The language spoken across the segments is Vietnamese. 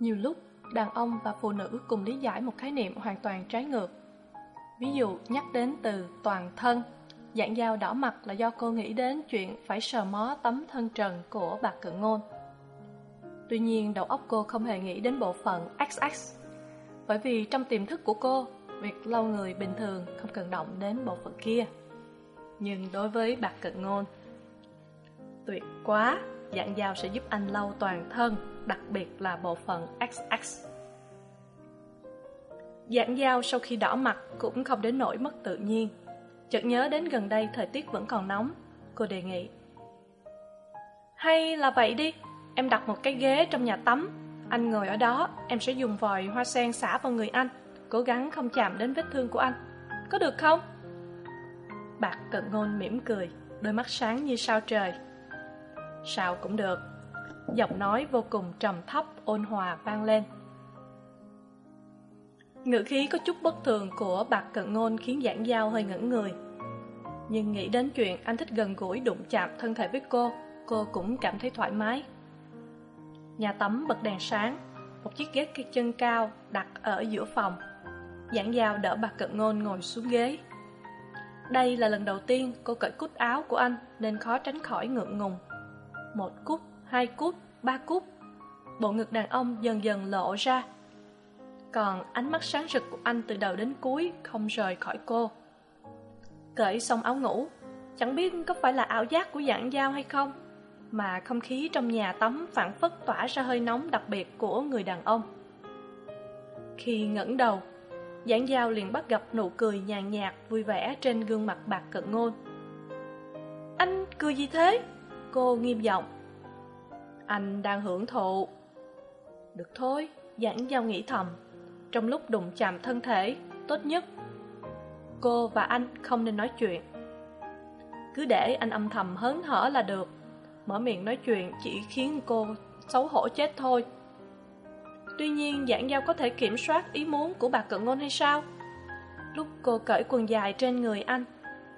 Nhiều lúc, đàn ông và phụ nữ cùng lý giải một khái niệm hoàn toàn trái ngược. Ví dụ nhắc đến từ toàn thân, dạng dao đỏ mặt là do cô nghĩ đến chuyện phải sờ mó tấm thân trần của bà cự ngôn. Tuy nhiên, đầu óc cô không hề nghĩ đến bộ phận XX, bởi vì trong tiềm thức của cô, việc lau người bình thường không cần động đến bộ phận kia. Nhưng đối với bà cự ngôn, tuyệt quá, dạng dao sẽ giúp anh lau toàn thân đặc biệt là bộ phận XX. Dạng dao sau khi đỏ mặt cũng không đến nỗi mất tự nhiên. Chợt nhớ đến gần đây thời tiết vẫn còn nóng, cô đề nghị. Hay là vậy đi, em đặt một cái ghế trong nhà tắm, anh ngồi ở đó, em sẽ dùng vòi hoa sen xả vào người anh, cố gắng không chạm đến vết thương của anh. Có được không? Bạc cận ngôn mỉm cười, đôi mắt sáng như sao trời. Sao cũng được, giọng nói vô cùng trầm thấp ôn hòa vang lên. Ngữ khí có chút bất thường của bạc cận ngôn khiến giảng giao hơi ngẩn người. Nhưng nghĩ đến chuyện anh thích gần gũi đụng chạm thân thể với cô cô cũng cảm thấy thoải mái. Nhà tắm bật đèn sáng một chiếc ghế cây chân cao đặt ở giữa phòng. Giảng giao đỡ bạc cận ngôn ngồi xuống ghế. Đây là lần đầu tiên cô cởi cút áo của anh nên khó tránh khỏi ngượng ngùng một cúc hai cúc, ba cúc. Bộ ngực đàn ông dần dần lộ ra. Còn ánh mắt sáng rực của anh từ đầu đến cuối không rời khỏi cô. Cởi xong áo ngủ, chẳng biết có phải là ảo giác của dạng dao hay không, mà không khí trong nhà tắm phản phất tỏa ra hơi nóng đặc biệt của người đàn ông. Khi ngẩng đầu, Giảng Giao liền bắt gặp nụ cười nhàn nhạt vui vẻ trên gương mặt bạc cận ngôn. Anh cười gì thế? Cô nghiêm giọng. Anh đang hưởng thụ. Được thôi, giảng giao nghĩ thầm. Trong lúc đụng chạm thân thể, tốt nhất. Cô và anh không nên nói chuyện. Cứ để anh âm thầm hớn hở là được. Mở miệng nói chuyện chỉ khiến cô xấu hổ chết thôi. Tuy nhiên giảng giao có thể kiểm soát ý muốn của bà cận ngôn hay sao? Lúc cô cởi quần dài trên người anh,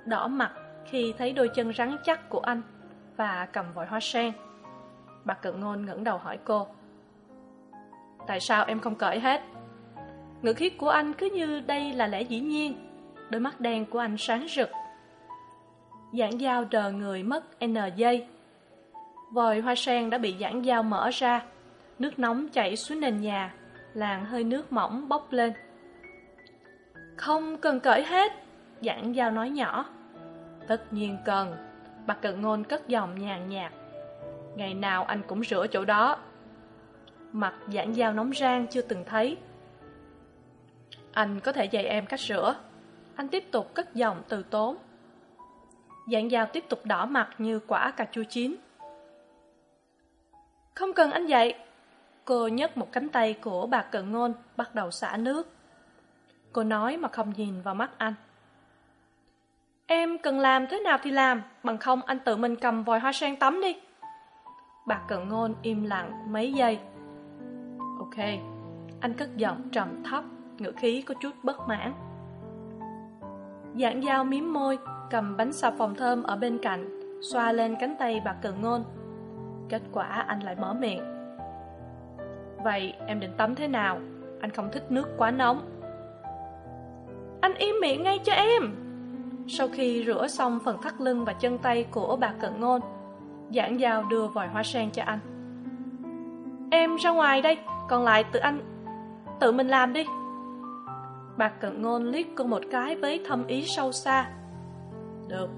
đỏ mặt khi thấy đôi chân rắn chắc của anh và cầm vòi hoa sen. Bà cận ngôn ngẩng đầu hỏi cô, Tại sao em không cởi hết? Ngữ khí của anh cứ như đây là lẽ dĩ nhiên, Đôi mắt đen của anh sáng rực. Giảng dao đờ người mất N giây. Vòi hoa sen đã bị giảng dao mở ra, Nước nóng chảy xuống nền nhà, Làn hơi nước mỏng bốc lên. Không cần cởi hết, Giảng dao nói nhỏ. Tất nhiên cần. Bà cận ngôn cất giọng nhàn nhạt. Ngày nào anh cũng rửa chỗ đó. Mặt giảng dao nóng rang chưa từng thấy. Anh có thể dạy em cách rửa. Anh tiếp tục cất giọng từ tốn. Giảng dao tiếp tục đỏ mặt như quả cà chua chín. Không cần anh dạy. Cô nhấc một cánh tay của bà cận ngôn bắt đầu xả nước. Cô nói mà không nhìn vào mắt anh em cần làm thế nào thì làm, bằng không anh tự mình cầm vòi hoa sen tắm đi. Bà cận ngôn im lặng mấy giây. Ok, Anh cất giọng trầm thấp, Ngữ khí có chút bất mãn. Giảng dao miếm môi, Cầm bánh xà phòng thơm ở bên cạnh, Xoa lên cánh tay bà cận ngôn. Kết quả anh lại mở miệng. Vậy em định tắm thế nào? Anh không thích nước quá nóng. Anh im miệng ngay cho em. Sau khi rửa xong phần thắt lưng và chân tay của bà cận ngôn, giảng giao đưa vòi hoa sen cho anh. Em ra ngoài đây, còn lại tự anh tự mình làm đi. Bà cận ngôn liếc cô một cái với thâm ý sâu xa. Được,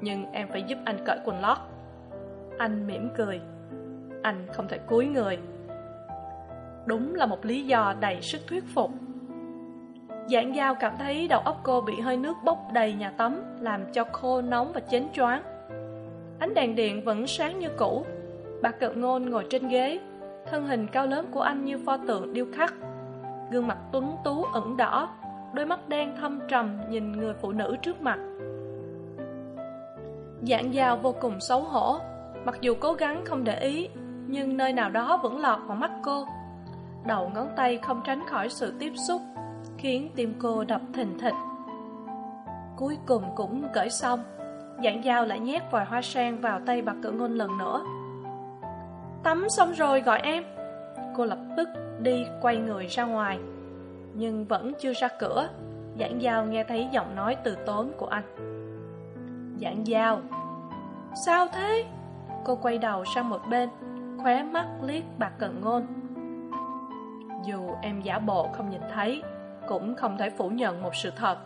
nhưng em phải giúp anh cởi quần lót. Anh mỉm cười. Anh không thể cúi người. Đúng là một lý do đầy sức thuyết phục giảng giao cảm thấy đầu óc cô bị hơi nước bốc đầy nhà tắm, làm cho khô nóng và chén choáng. Ánh đèn điện vẫn sáng như cũ. Bà cận ngôn ngồi trên ghế, thân hình cao lớn của anh như pho tượng điêu khắc. Gương mặt tuấn tú ửng đỏ, đôi mắt đen thâm trầm nhìn người phụ nữ trước mặt. Dạng dao vô cùng xấu hổ. Mặc dù cố gắng không để ý, nhưng nơi nào đó vẫn lọt vào mắt cô. Đầu ngón tay không tránh khỏi sự tiếp xúc khiến tim cô đập thình thịch. Cuối cùng cũng cởi xong, dạng dao lại nhét vòi hoa sen vào tay bà cự ngôn lần nữa. Tắm xong rồi gọi em. Cô lập tức đi quay người ra ngoài, nhưng vẫn chưa ra cửa. Giảng giao nghe thấy giọng nói từ tốn của anh. Giảng giao sao thế? Cô quay đầu sang một bên, khóe mắt liếc bạc cận ngôn. Dù em giả bộ không nhìn thấy cũng không thể phủ nhận một sự thật.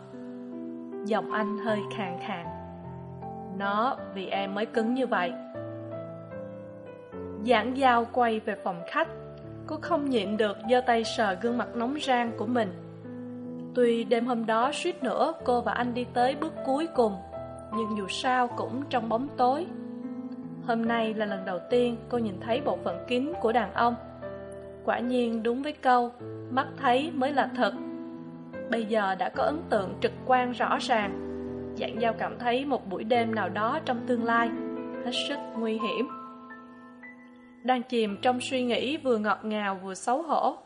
Giọng anh hơi khàn khàn. Nó, vì em mới cứng như vậy. Giảng giao quay về phòng khách, cô không nhịn được giơ tay sờ gương mặt nóng rang của mình. Tuy đêm hôm đó suýt nữa cô và anh đi tới bước cuối cùng, nhưng dù sao cũng trong bóng tối. Hôm nay là lần đầu tiên cô nhìn thấy bộ phận kín của đàn ông. Quả nhiên đúng với câu, mắt thấy mới là thật bây giờ đã có ấn tượng trực quan rõ ràng. Dạng giao cảm thấy một buổi đêm nào đó trong tương lai hết sức nguy hiểm. Đang chìm trong suy nghĩ vừa ngọt ngào vừa xấu hổ,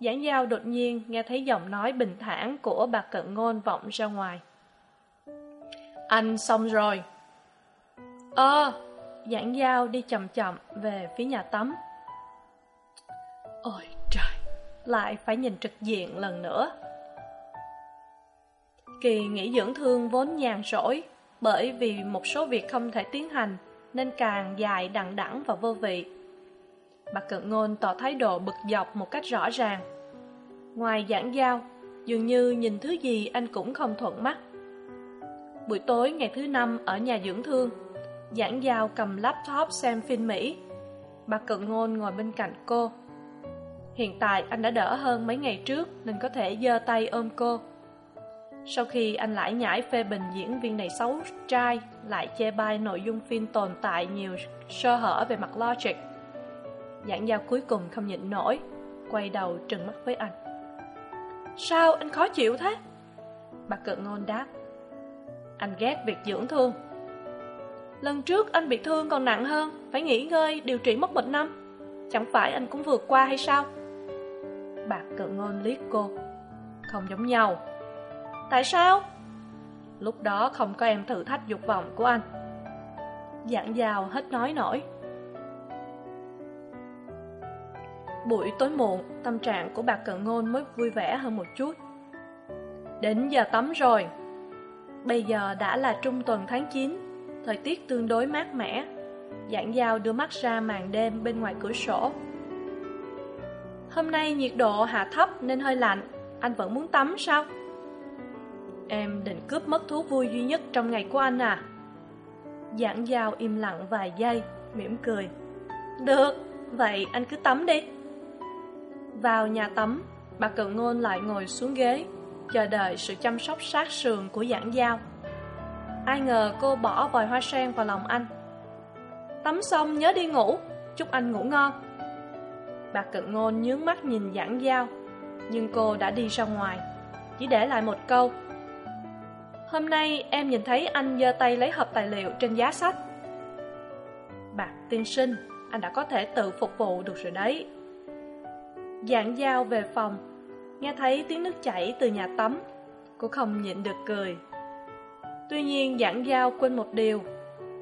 giảng giao đột nhiên nghe thấy giọng nói bình thản của bà cận ngôn vọng ra ngoài. Anh xong rồi. Ơ. Giảng giao đi chậm chậm về phía nhà tắm. Ôi trời, lại phải nhìn trực diện lần nữa kỳ nghỉ dưỡng thương vốn nhàn rỗi, bởi vì một số việc không thể tiến hành, nên càng dài đằng đẵng và vô vị. Bà cận ngôn tỏ thái độ bực dọc một cách rõ ràng. Ngoài giảng giao, dường như nhìn thứ gì anh cũng không thuận mắt. Buổi tối ngày thứ năm ở nhà dưỡng thương, giảng giao cầm laptop xem phim mỹ, bà cận ngôn ngồi bên cạnh cô. Hiện tại anh đã đỡ hơn mấy ngày trước nên có thể giơ tay ôm cô sau khi anh lại nhảy phê bình diễn viên này xấu trai, lại chê bai nội dung phim tồn tại nhiều sơ hở về mặt logic. Giảng giao cuối cùng không nhịn nổi, quay đầu trừng mắt với anh. Sao anh khó chịu thế? Bà cận ngôn đáp. Anh ghét việc dưỡng thương. Lần trước anh bị thương còn nặng hơn, phải nghỉ ngơi, điều trị mất một năm. Chẳng phải anh cũng vượt qua hay sao? Bà cận ngôn liếc cô. Không giống nhau tại sao? Lúc đó không có em thử thách dục vọng của anh. Dặn dào hết nói nổi. Buổi tối muộn, tâm trạng của bà cận ngôn mới vui vẻ hơn một chút. Đến giờ tắm rồi. Bây giờ đã là trung tuần tháng chín, thời tiết tương đối mát mẻ. Dạng dao đưa mắt ra màn đêm bên ngoài cửa sổ. Hôm nay nhiệt độ hạ thấp nên hơi lạnh. Anh vẫn muốn tắm sao? Em định cướp mất thú vui duy nhất trong ngày của anh à? Giảng giao im lặng vài giây, mỉm cười. Được, vậy anh cứ tắm đi. Vào nhà tắm, bà cận ngôn lại ngồi xuống ghế, chờ đợi sự chăm sóc sát sườn của giảng giao. Ai ngờ cô bỏ vòi hoa sen vào lòng anh. Tắm xong nhớ đi ngủ, chúc anh ngủ ngon. Bà cận ngôn nhướng mắt nhìn giảng giao, nhưng cô đã đi ra ngoài. Chỉ để lại một câu hôm nay em nhìn thấy anh giơ tay lấy hộp tài liệu trên giá sách. Bạc tiên sinh, anh đã có thể tự phục vụ được rồi đấy. Dạng dao về phòng, nghe thấy tiếng nước chảy từ nhà tắm cô không nhịn được cười. Tuy nhiên giảng giao quên một điều,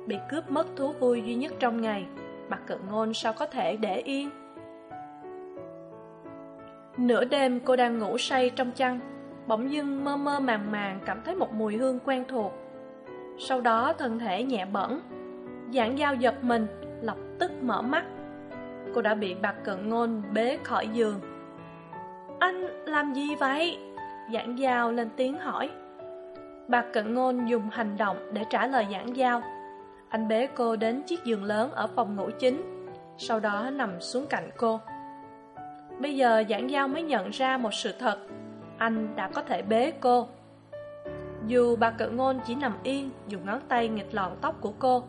bị cướp mất thú vui duy nhất trong ngày mặt cận ngôn sao có thể để yên? Nửa đêm cô đang ngủ say trong chăn bỗng dưng mơ mơ màng màng cảm thấy một mùi hương quen thuộc. Sau đó thân thể nhẹ bẩn giảng giao giật mình, lập tức mở mắt. Cô đã bị bạc cận ngôn bế khỏi giường. Anh làm gì vậy? giảng giao lên tiếng hỏi. Bạc cận ngôn dùng hành động để trả lời giảng giao. Anh bế cô đến chiếc giường lớn ở phòng ngủ chính, sau đó nằm xuống cạnh cô. Bây giờ giảng giao mới nhận ra một sự thật anh đã có thể bế cô. Dù bà cận ngôn chỉ nằm yên dùng ngón tay nghịch lọn tóc của cô,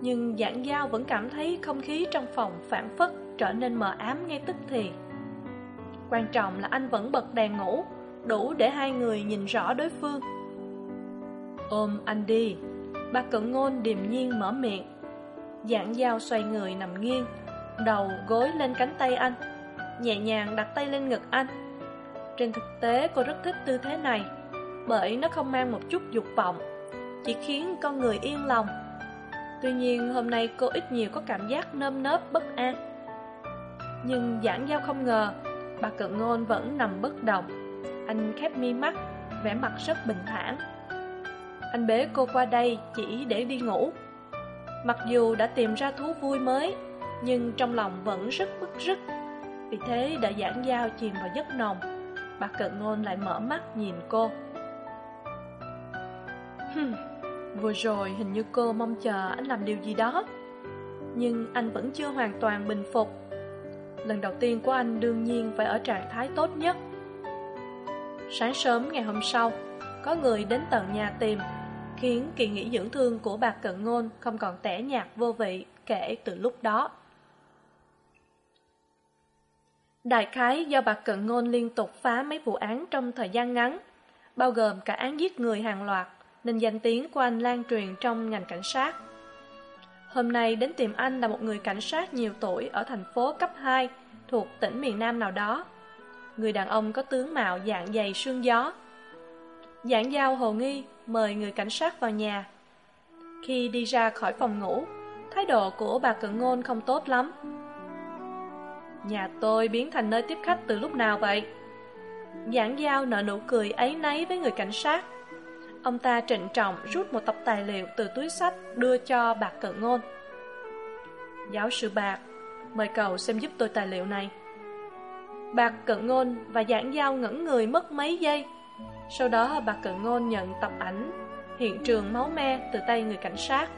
nhưng giảng giao vẫn cảm thấy không khí trong phòng phản phất trở nên mờ ám ngay tức thì. Quan trọng là anh vẫn bật đèn ngủ, đủ để hai người nhìn rõ đối phương. Ôm anh đi. Bà cận ngôn điềm nhiên mở miệng. Giảng giao xoay người nằm nghiêng, đầu gối lên cánh tay anh, nhẹ nhàng đặt tay lên ngực anh trên thực tế cô rất thích tư thế này, bởi nó không mang một chút dục vọng, chỉ khiến con người yên lòng. Tuy nhiên, hôm nay cô ít nhiều có cảm giác nơm nớp, bất an. Nhưng giảng giao không ngờ, bà cận ngôn vẫn nằm bất động. Anh khép mi mắt, vẻ mặt rất bình thản. Anh bế cô qua đây chỉ để đi ngủ. Mặc dù đã tìm ra thú vui mới, nhưng trong lòng vẫn rất bức rứt. Vì thế đã giảng giao chìm vào giấc nồng bà cận ngôn lại mở mắt nhìn cô. Hừm, vừa rồi hình như cô mong chờ anh làm điều gì đó. Nhưng anh vẫn chưa hoàn toàn bình phục. Lần đầu tiên của anh đương nhiên phải ở trạng thái tốt nhất. Sáng sớm ngày hôm sau có người đến tận nhà tìm khiến kỳ nghỉ dưỡng thương của bà cận ngôn không còn tẻ nhạt vô vị kể từ lúc đó đại khái do bà cận ngôn liên tục phá mấy vụ án trong thời gian ngắn, bao gồm cả án giết người hàng loạt, nên danh tiếng của anh lan truyền trong ngành cảnh sát. Hôm nay đến tìm anh là một người cảnh sát nhiều tuổi ở thành phố cấp hai, thuộc tỉnh miền nam nào đó. Người đàn ông có tướng mạo dạng dày sương gió. Giảng giao hồ nghi, mời người cảnh sát vào nhà. Khi đi ra khỏi phòng ngủ, thái độ của bà cận ngôn không tốt lắm nhà tôi biến thành nơi tiếp khách từ lúc nào vậy? Giảng giao nở nụ cười ấy nấy với người cảnh sát. Ông ta trịnh trọng rút một tập tài liệu từ túi sách đưa cho bà cự ngôn. Giáo sư bạc, mời cậu xem giúp tôi tài liệu này. Bạc cự ngôn và giảng giao ngẩn người mất mấy giây. Sau đó bà cự ngôn nhận tập ảnh, hiện trường máu me từ tay người cảnh sát.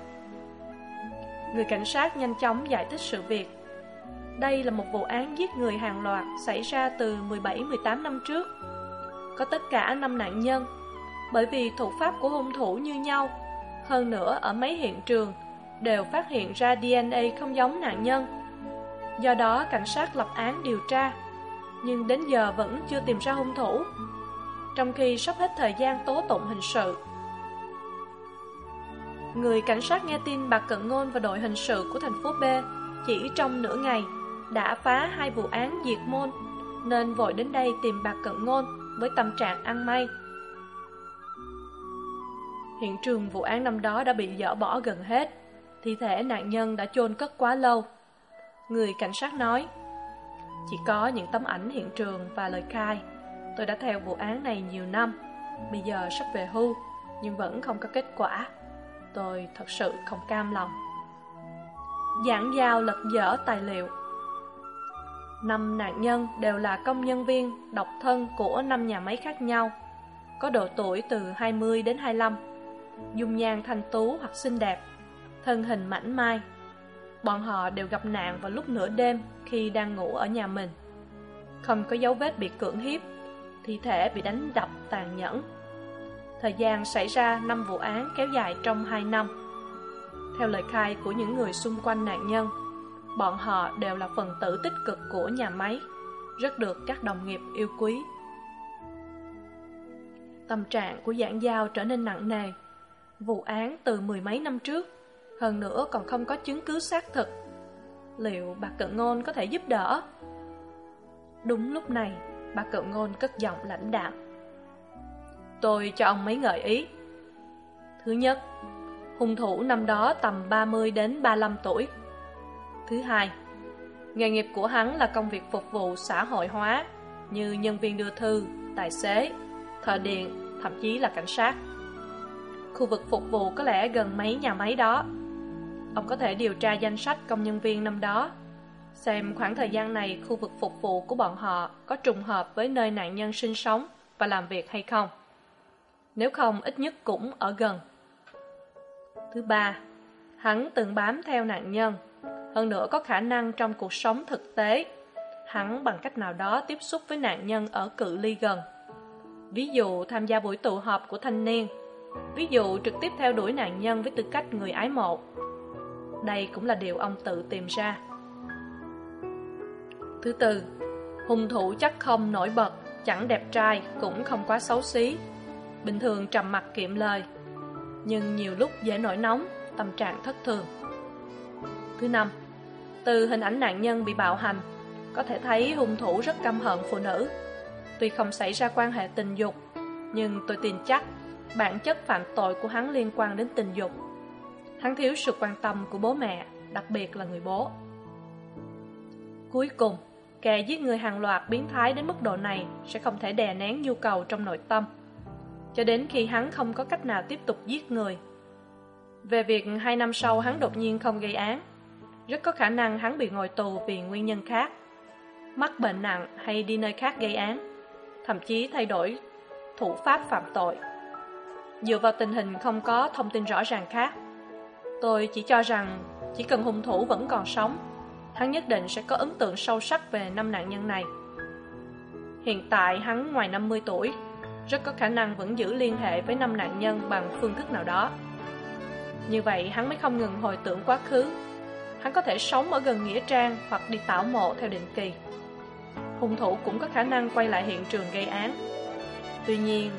Người cảnh sát nhanh chóng giải thích sự việc đây là một vụ án giết người hàng loạt xảy ra từ 17-18 năm trước. Có tất cả năm nạn nhân, bởi vì thủ pháp của hung thủ như nhau, hơn nữa ở mấy hiện trường đều phát hiện ra dna không giống nạn nhân. Do đó cảnh sát lập án điều tra, nhưng đến giờ vẫn chưa tìm ra hung thủ, trong khi sắp hết thời gian tố tụng hình sự. Người cảnh sát nghe tin bà cận ngôn và đội hình sự của thành phố b chỉ trong nửa ngày đã phá hai vụ án diệt môn, nên vội đến đây tìm bạc cận ngôn với tâm trạng ăn may. Hiện trường vụ án năm đó đã bị dỡ bỏ gần hết, thi thể nạn nhân đã chôn cất quá lâu. Người cảnh sát nói, chỉ có những tấm ảnh hiện trường và lời khai. Tôi đã theo vụ án này nhiều năm, bây giờ sắp về hưu, nhưng vẫn không có kết quả. Tôi thật sự không cam lòng. Giảng giao lật dở tài liệu năm nạn nhân đều là công nhân viên, độc thân của năm nhà máy khác nhau, có độ tuổi từ hai mươi đến hai lăm, dung nhan thanh tú hoặc xinh đẹp, thân hình mảnh mai. Bọn họ đều gặp nạn vào lúc nửa đêm khi đang ngủ ở nhà mình. Không có dấu vết bị cưỡng hiếp, thi thể bị đánh đập tàn nhẫn. Thời gian xảy ra năm vụ án kéo dài trong hai năm. Theo lời khai của những người xung quanh nạn nhân bọn họ đều là phần tử tích cực của nhà máy, rất được các đồng nghiệp yêu quý. Tâm trạng của giảng giao trở nên nặng nề. Vụ án từ mười mấy năm trước, hơn nữa còn không có chứng cứ xác thực. Liệu bà cận ngôn có thể giúp đỡ? Đúng lúc này, bà cận ngôn cất giọng lãnh đạm. Tôi cho ông mấy gợi ý. Thứ nhất, hung thủ năm đó tầm ba mươi đến ba mươi lăm tuổi thứ hai. Nghề nghiệp của hắn là công việc phục vụ xã hội hóa, như nhân viên đưa thư, tài xế, thợ điện, thậm chí là cảnh sát. Khu vực phục vụ có lẽ gần mấy nhà máy đó. Ông có thể điều tra danh sách công nhân viên năm đó, xem khoảng thời gian này khu vực phục vụ của bọn họ có trùng hợp với nơi nạn nhân sinh sống và làm việc hay không. Nếu không, ít nhất cũng ở gần. Thứ ba, hắn từng bám theo nạn nhân hơn nữa có khả năng trong cuộc sống thực tế, hắn bằng cách nào đó tiếp xúc với nạn nhân ở cự ly gần. Ví dụ, tham gia buổi tụ họp của thanh niên. Ví dụ, trực tiếp theo đuổi nạn nhân với tư cách người ái mộ. Đây cũng là điều ông tự tìm ra. Thứ tư, hung thủ chắc không nổi bật, chẳng đẹp trai, cũng không quá xấu xí. Bình thường trầm mặc kiệm lời, nhưng nhiều lúc dễ nổi nóng, tâm trạng thất thường. Thứ năm từ hình ảnh nạn nhân bị bạo hành. Có thể thấy hung thủ rất căm hận phụ nữ. Tuy không xảy ra quan hệ tình dục, nhưng tôi tin chắc bản chất phạm tội của hắn liên quan đến tình dục. Hắn thiếu sự quan tâm của bố mẹ, đặc biệt là người bố. Cuối cùng, kẻ giết người hàng loạt biến thái đến mức độ này sẽ không thể đè nén nhu cầu trong nội tâm. Cho đến khi hắn không có cách nào tiếp tục giết người. Về việc hai năm sau hắn đột nhiên không gây án rất có khả năng hắn bị ngồi tù vì nguyên nhân khác, mắc bệnh nặng hay đi nơi khác gây án, thậm chí thay đổi thủ pháp phạm tội. Dựa vào tình hình không có thông tin rõ ràng khác, tôi chỉ cho rằng chỉ cần hung thủ vẫn còn sống, hắn nhất định sẽ có ấn tượng sâu sắc về năm nạn nhân này. Hiện tại hắn ngoài năm mươi tuổi, rất có khả năng vẫn giữ liên hệ với năm nạn nhân bằng phương thức nào đó. Như vậy hắn mới không ngừng hồi tưởng quá khứ hắn có thể sống ở gần nghĩa trang hoặc đi tảo mộ theo định kỳ. Hung thủ cũng có khả năng quay lại hiện trường gây án. Tuy nhiên,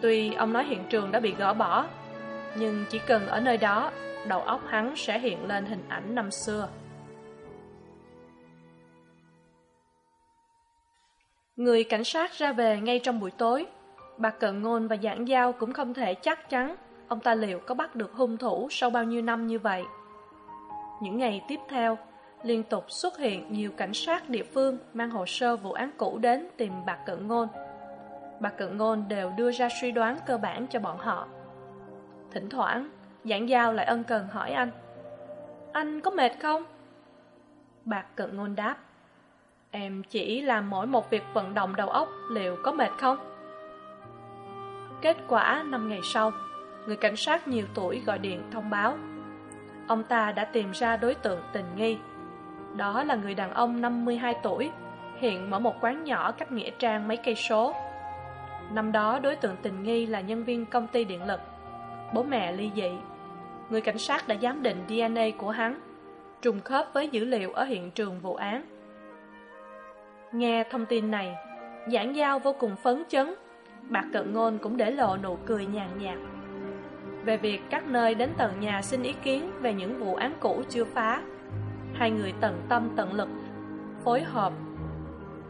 tuy ông nói hiện trường đã bị gỡ bỏ, nhưng chỉ cần ở nơi đó, đầu óc hắn sẽ hiện lên hình ảnh năm xưa. Người cảnh sát ra về ngay trong buổi tối. Bà cận ngôn và giảng giao cũng không thể chắc chắn ông ta liệu có bắt được hung thủ sau bao nhiêu năm như vậy những ngày tiếp theo, liên tục xuất hiện nhiều cảnh sát địa phương mang hồ sơ vụ án cũ đến tìm bà cận ngôn. Bà cận ngôn đều đưa ra suy đoán cơ bản cho bọn họ. Thỉnh thoảng, giảng giao lại ân cần hỏi anh anh có mệt không? Bà cận ngôn đáp, em chỉ làm mỗi một việc vận động đầu óc liệu có mệt không? Kết quả, năm ngày sau, người cảnh sát nhiều tuổi gọi điện thông báo ông ta đã tìm ra đối tượng tình nghi. Đó là người đàn ông năm mươi hai tuổi, hiện mở một quán nhỏ cách nghĩa trang mấy cây số. Năm đó đối tượng tình nghi là nhân viên công ty điện lực. Bố mẹ ly dị. Người cảnh sát đã giám định dna của hắn, trùng khớp với dữ liệu ở hiện trường vụ án. Nghe thông tin này, giảng giao vô cùng phấn chấn. Bạc cận ngôn cũng để lộ nụ cười nhàn nhạt về việc các nơi đến tận nhà xin ý kiến về những vụ án cũ chưa phá. Hai người tận tâm tận lực, phối hợp.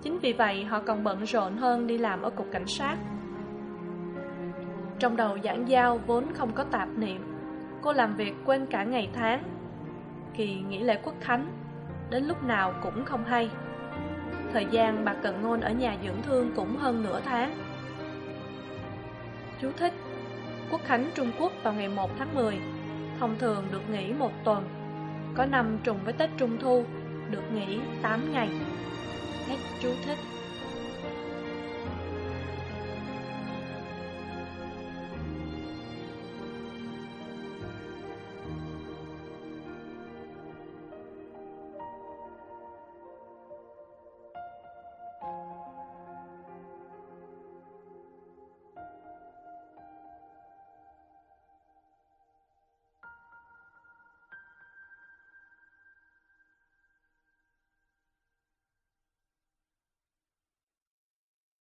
Chính vì vậy, họ còn bận rộn hơn đi làm ở cục cảnh sát. Trong đầu giảng giao vốn không có tạp niệm, cô làm việc quên cả ngày tháng. Kỳ nghỉ lễ quốc khánh, đến lúc nào cũng không hay. Thời gian bà cận ngôn ở nhà dưỡng thương cũng hơn nửa tháng. Chú thích Quốc Khánh Trung Quốc vào ngày 1 tháng 10, thông thường được nghỉ một tuần, có năm trùng với Tết Trung Thu, được nghỉ 8 ngày. Hết chú thích.